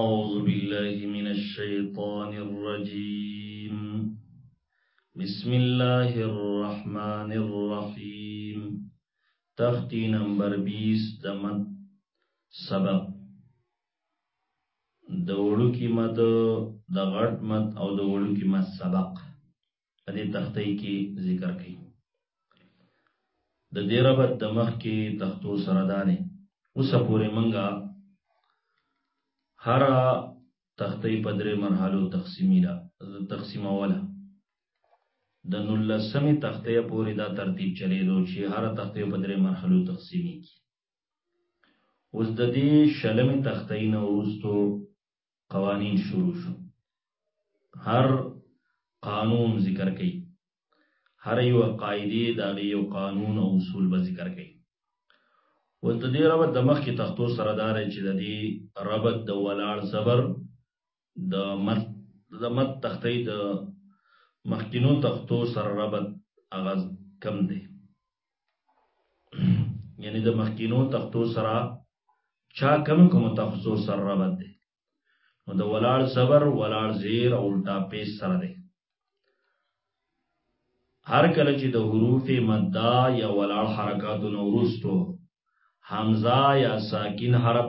أعوذ بالله من الشيطان الرجيم بسم الله الرحمن الرحيم تختی نمبر 20 دمت سبق د وړو قیمت د غټ مت او د وړو قیمت سبق په دې تختې کې ذکر کړي د دې ربط د مخ کې تختو سره دانه اوس پورې منګه هر تختې په درې مرحلو تقسیمي ده تقسیمه ولا د نولسمې تختې پورې دا ترتیب چلیدو چې هر تختې په درې مرحلو تقسیمي کی اوس د دې شلمې تختې نه وروسته قوانین شروع شو هر قانون ذکر کړي هر یو قاعده دا یو قانون او اصول به ذکر کړي و د دې ربط د مخ کې تختو سره دار چې د دې ربط د ولاړ زبر د مت د مت تختې د مخکینو تختو سره ربط اغاز کم دی یعنی د مخکینو تختو سره چا کم کوم تخصو سره ربط دی نو د ولاړ صبر ولاړ زیر او الټا پیس سره دی هر کله چې د حروف مدا یا ولاړ حرکات نورستو حمزه یا ساکن حرف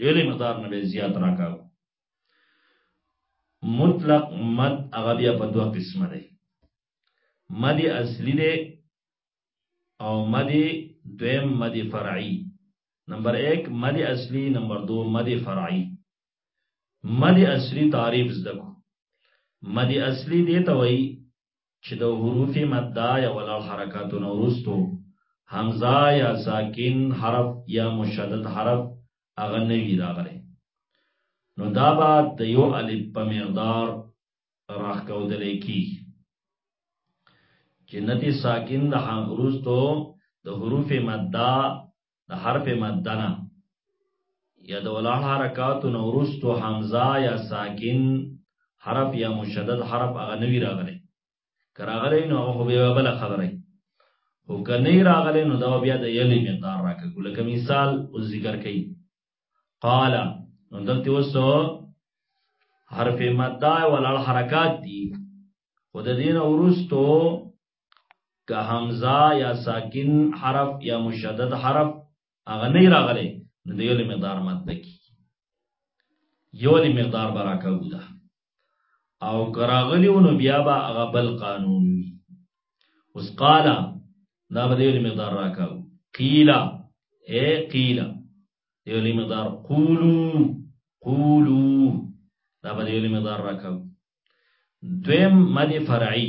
ډېرې مقدار نه به زیات راکاو مطلق مد هغه بیا په دوه قسمه دی مد اصلي دی او مد دویم مد فرعي نمبر 1 مد اصلي نمبر 2 مد فرعي مد اصلي تعریف زده کو مد اصلي دی ته وایي چې د حروف مدا یا ولا حرکاتو نورستو حمزه یا ساکن حرف یا مشدد حرف هغه نه وی راغلی نو دا به د یو الف په مقدار راخکودل کی چې ندی ساکن د حروف تو د حروف مدا د حرف مد نه یا د ولا حرکات نورستو حمزه یا ساکن حرف یا مشدد حرف هغه نوی راغلی کراغلی نو هغه به بل خبره او کنه راغلی نو دا بیا د یلی مقدار راکه لکه مثال او ذکر کړي قال نو دلته وسو حرف مد ولا حرکات دي خود دین اورستو که حمزه یا ساکن حرف یا مشدد حرف هغه نه راغلی نو د یو مقدار مد کی یو مقدار براکو ده او کراغلی نو بیا به هغه بل قانون وي اوس قالا دا به یو مقدار راکاو قیلا اے قیلا یو مقدار قولو قولو دا به یو مقدار راکاو دویم مد فرعی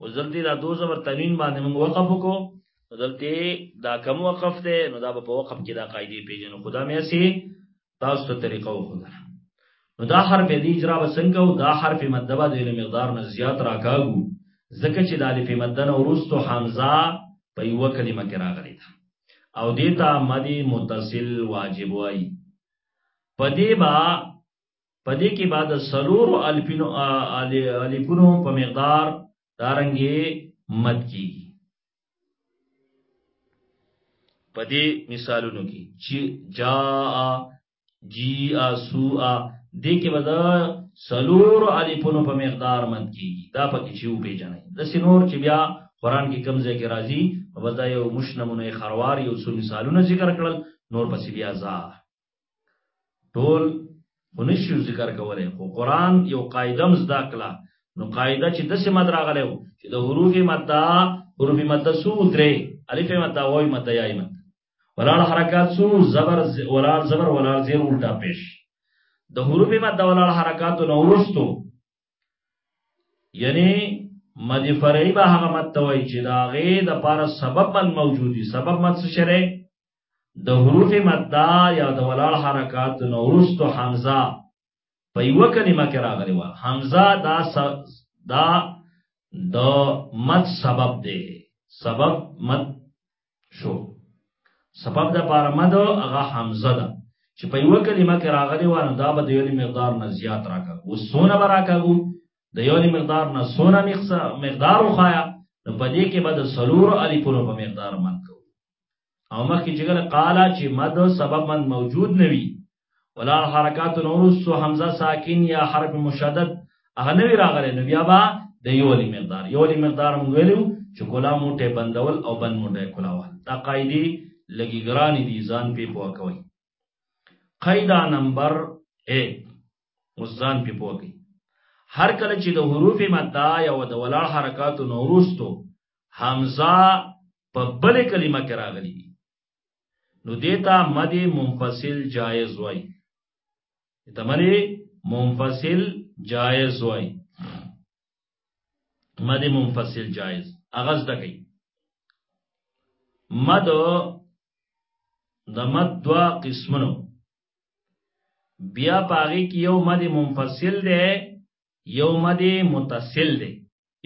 او ځلته دا دو زبر تنوین باندې موږ وقف کو ځلته دا کم وقف ده نو دا په وقف کې دا قاعده پیژنو خدا مې سي تاسو ته طریقه وخدل نو دا حرف دی اجرا وسنګ او دا حرف مدبا د مقدار نه زیات راکاو زکه چې د الف مدنه ورستو حمزه په یو کلمه کې راغلی ده او دیتا مدی متصل واجب وای پدی با په دې کې بعد سلور الفینو الفونو په مقدار دارنګي مد کیږي په دې مثالونو کې چې جا جی اسو ا دې کې ودا سلور الفونو په مقدار مد کیږي دا پکې چې و پیژنې د سينور چې بیا قران کې کوم ځای کې راځي ودا یو مشنمونه خروار یو څو مثالونه ذکر کړل نور پسې بیا زا ټول خو نشو ذکر کولای خو قران یو قاعده مزدا کړه نو قاعده چې د سمد راغله وو چې د حروف مدا حروف مدا سو درې الف مدا وای مدا یای مدا ولال حرکات سو زبر ولال زبر ولال زیر الټا پیش د حروف مدا ولال حرکات نو ورستو یعنی مد فرعی به هغه مد توي چې دا غي د پاره سبب من موجودي سبب مد څه شری د حروف مدا یا د ولاړ حرکات نو ورستو حمزه په یو کلمه کې راغلی و حمزه دا س... دا د مد سبب دی سبب مد شو سبب د پاره مد هغه حمزه ده چې په یو کلمه کې راغلی و نو دا به د یو مقدار نه زیات راکړو وسونه براکړو د یو مقدار نه سونه مقدار وخایا نو په دې کې به د سلور الفونو په مقدار مد او مخکې چې کله قال چې مد سبب من موجود نوي ولا حرکات نور سو حمزه ساکن یا حرف مشدد هغه نوی راغلی نو بیا با د یولي مقدار یولي مقدار موږ ویلو چې کولا موټه بندول او بند موټه کولاوه دا قاعده لګي ګران دي ځان په پوه کوي قاعده نمبر 1 مزان په پوګي هر کله چې د حروف مدا یا د ولاړ حرکاتو نورستو حمزه په بل کلمه کې راغلي دي نو دیتا مد منفصل جایز وای دیتا مد منفصل جایز وای مد منفصل جائز اغاز دکی مد د مد دوا قسمونو بیا پاغي کې یو مد منفصل دی یو مد متصل دی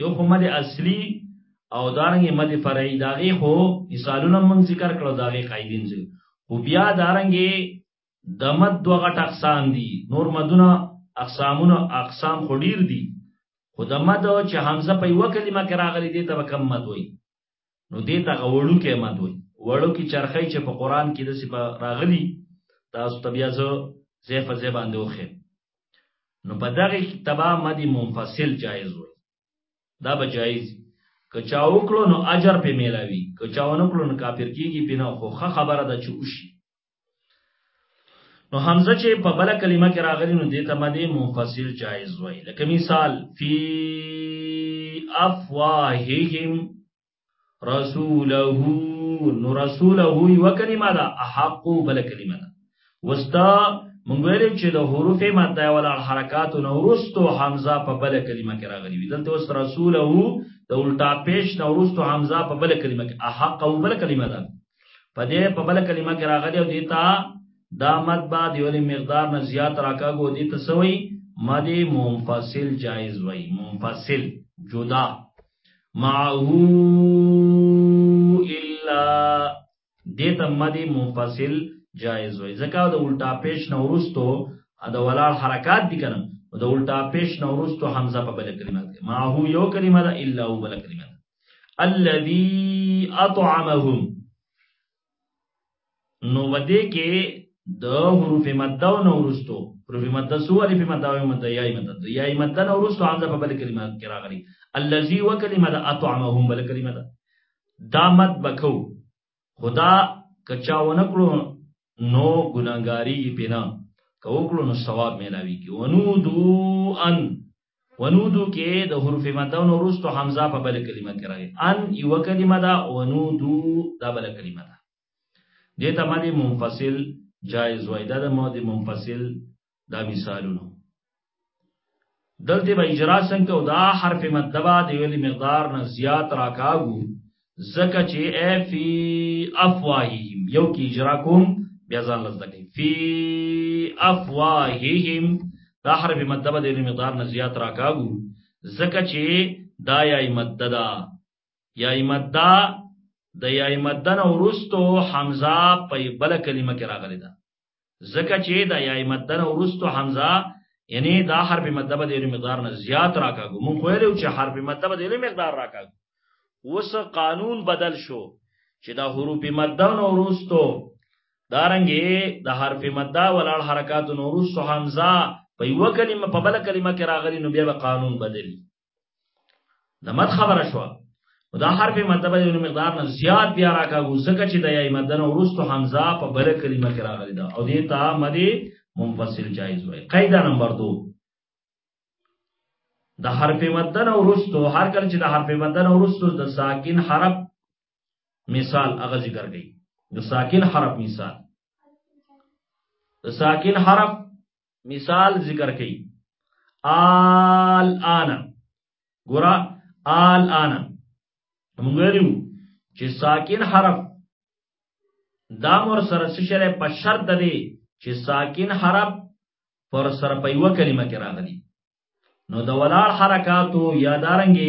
یو خو مد اصلي او دارنګ مد فرعي داغه خو مثالونه مون ذکر کړو داغه قاعدین ذکر او بیا دارنګ د مد دوه غټ اقسام دي نور مدونه اقسامونه اقسام خو ډیر دي خو د مد چې حمزه په یو کلمه کې راغلي دي ته کم مد وي نو دې ته غوړو کې مد وي وړو کې چرخی چې په قران کې د سی په راغلي تاسو طبيعه زه زیف زی باندې وخه نو په دغه تبا مدی منفصل جایز وي دا به جایز که چا وکړو نو اجر په میلاوي که چا ونه کړو نو کافر کیږي بنا خو خبره ده چې وشي نو حمزه چې په بل کلمه کې راغلی نو دته مده منفصل جایز وای لکه مثال فی افواههم رسوله نو رسوله یو کلمه ده احق بل کلمه ده وستا مونږ ویل چې د حروف ماده ولا حرکات نو ورستو حمزه په بل کلمه کې راغلی وی دلته وست رسوله د الټا پیش نو ورستو حمزه په بل کلمه کې احق او بل کلمه ده په دې په بل کلمه کې راغلی او دیتا دا مد با دیول مقدار نه زیات راکاګو دي ته سوی مد منفصل جایز وای منفصل جدا معه الا دې ته مد منفصل جایز وای ځکه د الټا پیش نه ورستو د ولار حرکات دي کنه د الټا پیش نه ورستو حمزه په بل کلمه کې معه یو کلمه ده الا هو بل کلمه الذي اطعمهم نو ودې کې د حروف مده او نورستو حروف مده سو الف مده او مده یای مده د یای مده نورستو حمزه په بل کلمه کې راغلي الذي وکلمه د اطعمهم بل کلمه ده دا مد بکو خدا کچا ونکړو نو ګناګاری بنا که وکړو نو ثواب ملاوي کی ونودو ان ونودو کې د حروف مد او نورستو حمزه په بل کلمه کې راغی ان یو کلمه دا ونودو دا بل کلمه دا دته معنی منفصل جائز وای دا د ماده منفصل دا مثالونه دلته به اجرا څنګه او دا حرف مدبا دی ویلي مقدار نه زیات راکاګو زکه چې ا فی افواههم یو کی اجرا کوم بیا ځان لزده کوي فی افواههم دا حرف مدبا دی ویلي مقدار نه زیات راکاګو زکه چې دا یای مددا یای مددا د یای مدن ورستو حمزه په بل کلمه کې راغلی ده زکه چې دا یا مدد نه ورستو حمزه یعنی دا حرف مدد به د مقدار نه زیات راکاګو مونږ خو یې چې حرف مدد به د مقدار راکاګو وس قانون بدل شو چې دا حروف مدد نه ورستو دارنګي د دا حرف مدد ولړ حرکات نورستو حمزه په یو کلمه په بل کلمه کې راغلي نو بیا به قانون بدلی د مد خبره شو دا حرف مد به یو مقدار نه زیات بیا راکاږو ځکه چې د یای مد نه ورستو حمزه په بل کلمه کې راغلی دا او دې ته مد منفصل جایز وای قاعده نمبر 2 د حرف مد نه ورستو هر کله چې د حرف مد نه ورستو د ساکن حرف مثال هغه ذکر کړي د ساکن حرف مثال د ساکن حرف مثال ذکر کړي آل آنا ګورا آل آنا موږ ویلو چې ساکن حرف دا مور سره سره په شرط ده چې ساکن حرف پر سره په یو کلمه کې راغلي نو د ولاړ حرکاتو یادارنګي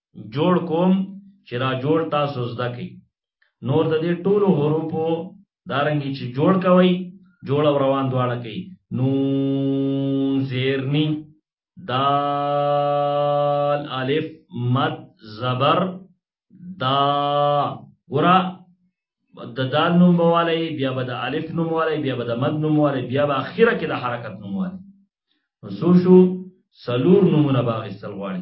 جوړ کوم چې را جوړ تاسو زده کی نور د دې ټولو حروفو دارنګي چې جوړ کوي جوړ او روان دواړه کوي نون زیرنی دال الف مد زبر دا ګرا د دال نوم بوالی بیا به د الف نوم والی بیا به د مد نوم والی بیا به اخره کې د حرکت نوم والی نو سو شو سلور نمونه باغستل غواړي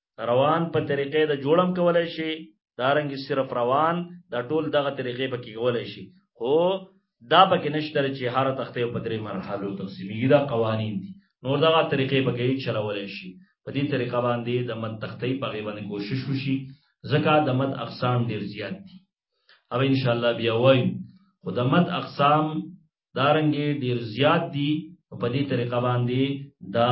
روان په طریقې د جوړم کولای شي دارنګ صرف روان دا ټول دغه طریقې په کې کولای شي خو دا پکې نشته چې هر تختې په درې مرحلو تقسیمېږي دا قوانین دي نور دغه طریقې په کې چلولای شي په دې طریقه باندې د مد تختې په غي باندې کوشش وشي ځکه د مد اقسام ډیر زیات دي او ان شاء الله بیا وایم خو د مد اقسام دارنګ ډیر زیات دي په دې طریقه باندې دا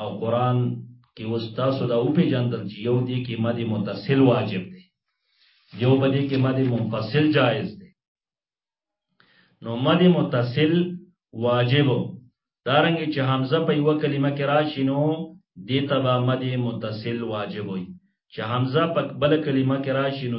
او قران کې اوس تاسو دا او پیژندل چې یو دې کې مد متصل واجب دی یو بده کې مد منفصل جایز دی نو مد متصل واجب دارنګ چې حمزه په یو کلمه کې راشي نو دې تبا مد متصل واجب وي چې حمزه په بل کلمه کې راشي نو